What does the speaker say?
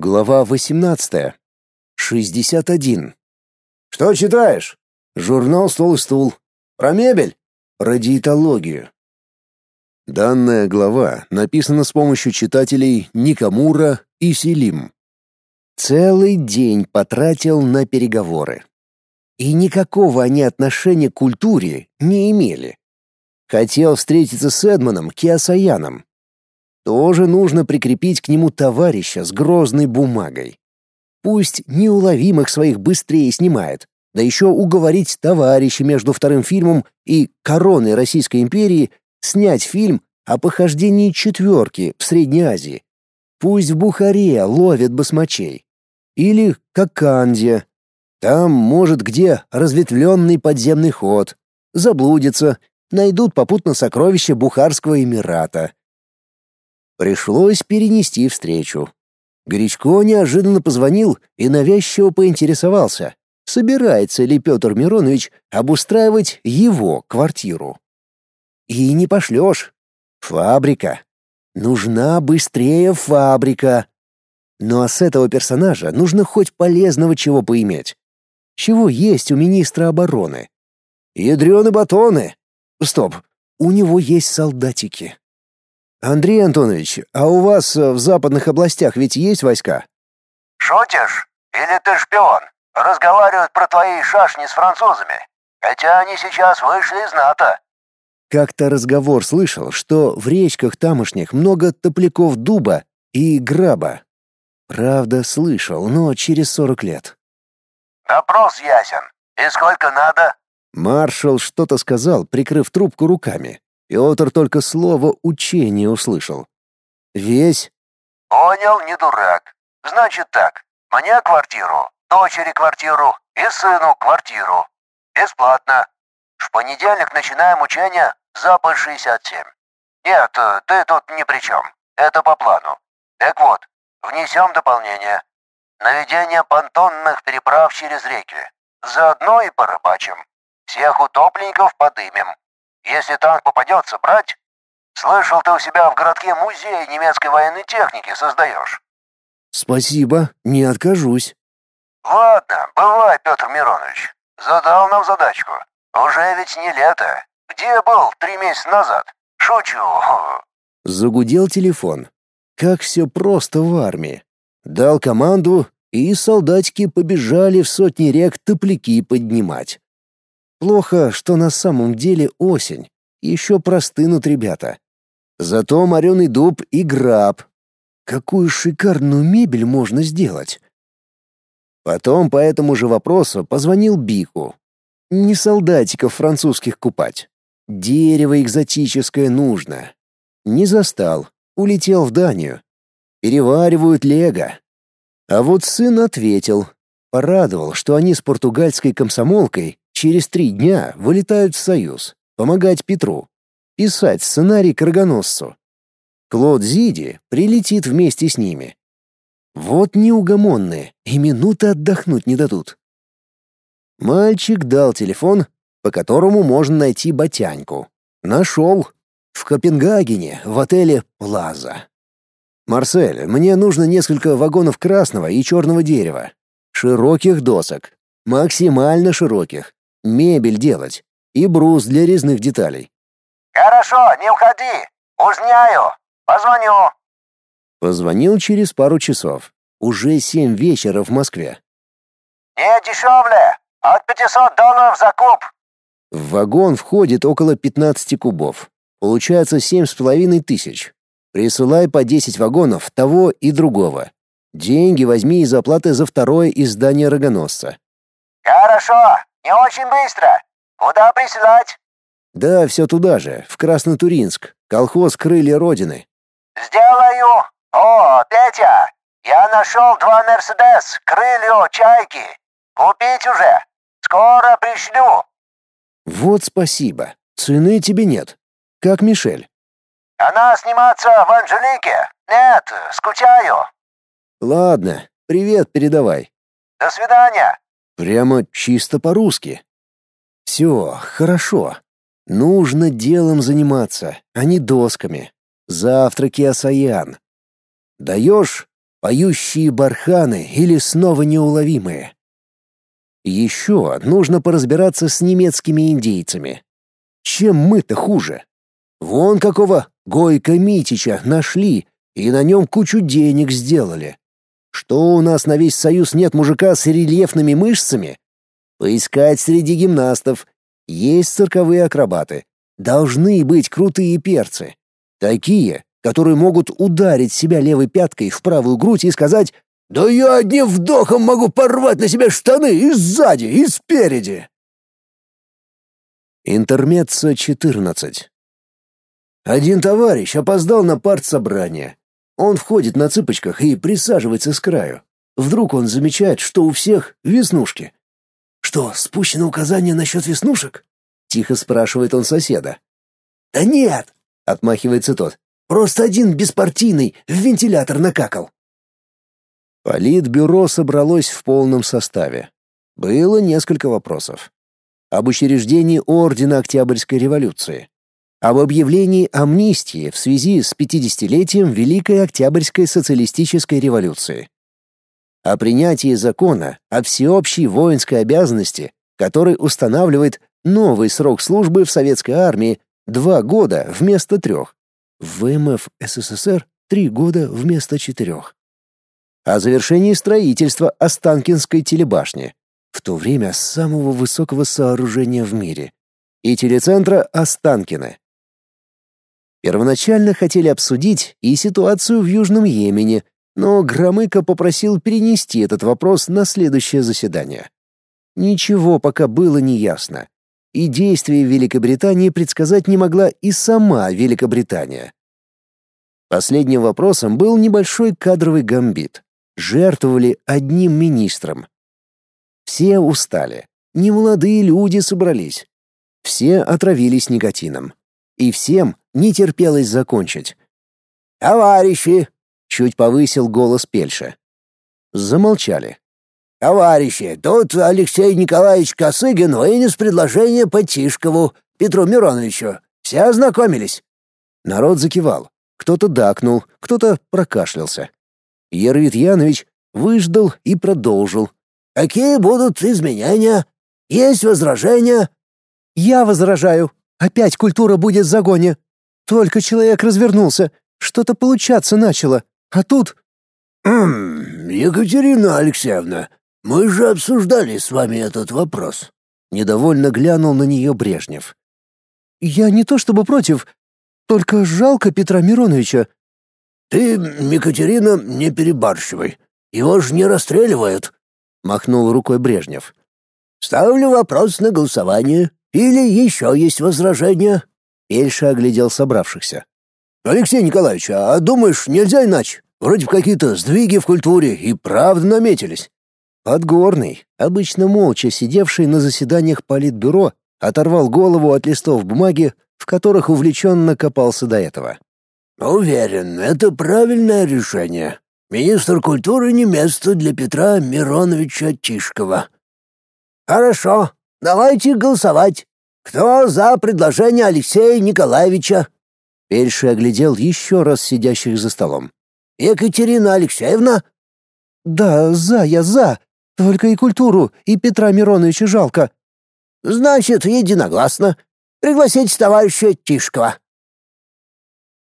Глава 18. 61. Что читаешь? Журнал «Стол и стул». Про мебель? Про диетологию. Данная глава написана с помощью читателей Никамура и Селим. Целый день потратил на переговоры. И никакого они отношения к культуре не имели. Хотел встретиться с Эдмоном Киасаяном, тоже нужно прикрепить к нему товарища с грозной бумагой. Пусть неуловимых своих быстрее снимает, да еще уговорить товарища между вторым фильмом и «Короной Российской империи» снять фильм о похождении четверки в Средней Азии. Пусть в Бухаре ловят басмачей. Или как Канде. Там, может, где разветвленный подземный ход. Заблудятся, найдут попутно сокровища Бухарского Эмирата. Пришлось перенести встречу. Горячко неожиданно позвонил и навязчиво поинтересовался, собирается ли Петр Миронович обустраивать его квартиру. И не пошлешь. Фабрика. Нужна быстрее фабрика. Ну а с этого персонажа нужно хоть полезного чего поиметь. Чего есть у министра обороны? Ядрены батоны. Стоп, у него есть солдатики. Андрей Антонович, а у вас э, в западных областях ведь есть войска? Шутишь? Или ты шпион? Разговаривают про твои шашни с французами. Хотя они сейчас вышли из НАТО. Как-то разговор слышал, что в речках тамошних много топляков дуба и граба. Правда, слышал, но через сорок лет. Вопрос ясен. И сколько надо? Маршал что-то сказал, прикрыв трубку руками. Петр только слово «учение» услышал. «Весь?» «Понял, не дурак. Значит так, мне квартиру, дочери квартиру и сыну квартиру. Бесплатно. В понедельник начинаем учение Запад 67. Нет, ты тут ни при чем. Это по плану. Так вот, внесем дополнение. Наведение понтонных переправ через реки. Заодно и порыбачим. Всех утопленников подымем. Если танк попадется, брать? Слышал, ты у себя в городке музей немецкой военной техники создаешь. Спасибо, не откажусь. Ладно, бывай, Петр Миронович. Задал нам задачку. Уже ведь не лето. Где был три месяца назад? Шучу. Загудел телефон. Как все просто в армии. Дал команду, и солдатики побежали в сотни рек топляки поднимать. Плохо, что на самом деле осень. Еще простынут ребята. Зато мореный дуб и граб. Какую шикарную мебель можно сделать? Потом по этому же вопросу позвонил Бику. Не солдатиков французских купать. Дерево экзотическое нужно. Не застал. Улетел в Данию. Переваривают лего. А вот сын ответил. Порадовал, что они с португальской комсомолкой через три дня вылетают в Союз, помогать Петру, писать сценарий к рогоносцу. Клод Зиди прилетит вместе с ними. Вот неугомонные, и минуты отдохнуть не дадут. Мальчик дал телефон, по которому можно найти Батяньку. Нашел. В Копенгагене, в отеле «Плаза». «Марсель, мне нужно несколько вагонов красного и черного дерева. Широких досок. Максимально широких мебель делать и брус для резных деталей. Хорошо, не уходи. Узнаю. Позвоню. Позвонил через пару часов. Уже семь вечера в Москве. Не дешевле. От 500 долларов за куб. В вагон входит около 15 кубов. Получается семь с половиной тысяч. Присылай по 10 вагонов того и другого. Деньги возьми из оплаты за второе издание рогоносца. Хорошо, не очень быстро. Куда присылать? Да, все туда же, в Краснотуринск, колхоз «Крылья Родины». Сделаю. О, Петя, я нашел два Мерседес, крылья, чайки. Купить уже. Скоро пришлю. Вот спасибо. Цены тебе нет. Как Мишель. Она сниматься в Анжелике? Нет, скучаю. Ладно, привет передавай. До свидания. Прямо чисто по-русски. Все, хорошо. Нужно делом заниматься, а не досками. Завтраки Асаян. Даешь поющие барханы или снова неуловимые. Еще нужно поразбираться с немецкими индейцами. Чем мы-то хуже? Вон какого Гойка Митича нашли и на нем кучу денег сделали. Что у нас на весь союз нет мужика с рельефными мышцами? Поискать среди гимнастов. Есть цирковые акробаты. Должны быть крутые перцы. Такие, которые могут ударить себя левой пяткой в правую грудь и сказать «Да я одним вдохом могу порвать на себе штаны и сзади, и спереди!» Интермеццо 14 Один товарищ опоздал на партсобрание. Он входит на цыпочках и присаживается с краю. Вдруг он замечает, что у всех веснушки. «Что, спущено указание насчет веснушек?» — тихо спрашивает он соседа. «Да нет!» — отмахивается тот. «Просто один беспартийный в вентилятор накакал». Политбюро собралось в полном составе. Было несколько вопросов. Об учреждении Ордена Октябрьской революции. Об объявлении амнистии в связи с 50-летием Великой Октябрьской социалистической революции. О принятии закона о всеобщей воинской обязанности, который устанавливает новый срок службы в советской армии два года вместо трех. В ВМФ СССР три года вместо четырех о завершении строительства Останкинской телебашни, в то время самого высокого сооружения в мире, и телецентра Останкино. Первоначально хотели обсудить и ситуацию в Южном Йемене, но Громыко попросил перенести этот вопрос на следующее заседание. Ничего пока было не ясно, и действия Великобритании предсказать не могла и сама Великобритания. Последним вопросом был небольшой кадровый гамбит жертвовали одним министром. Все устали, немолодые люди собрались. Все отравились никотином. И всем не терпелось закончить. «Товарищи!» — чуть повысил голос Пельша. Замолчали. «Товарищи, тут Алексей Николаевич Косыгин вынес предложение по Тишкову, Петру Мироновичу. Все ознакомились?» Народ закивал. Кто-то дакнул, кто-то прокашлялся. Ервит Янович выждал и продолжил. «Какие будут изменения? Есть возражения?» «Я возражаю. Опять культура будет в загоне. Только человек развернулся, что-то получаться начало. А тут...» «Екатерина Алексеевна, мы же обсуждали с вами этот вопрос». Недовольно глянул на нее Брежнев. «Я не то чтобы против, только жалко Петра Мироновича. «Ты, Екатерина, не перебарщивай. Его ж не расстреливают», — махнул рукой Брежнев. «Ставлю вопрос на голосование. Или еще есть возражения?» Эльша оглядел собравшихся. «Алексей Николаевич, а думаешь, нельзя иначе? Вроде бы какие-то сдвиги в культуре и правда наметились». Подгорный, обычно молча сидевший на заседаниях политбюро, оторвал голову от листов бумаги, в которых увлеченно копался до этого. «Уверен, это правильное решение. Министр культуры не место для Петра Мироновича Тишкова». «Хорошо, давайте голосовать. Кто за предложение Алексея Николаевича?» Пельши оглядел еще раз сидящих за столом. «Екатерина Алексеевна?» «Да, за, я за. Только и культуру, и Петра Мироновича жалко». «Значит, единогласно. Пригласите товарища Тишкова».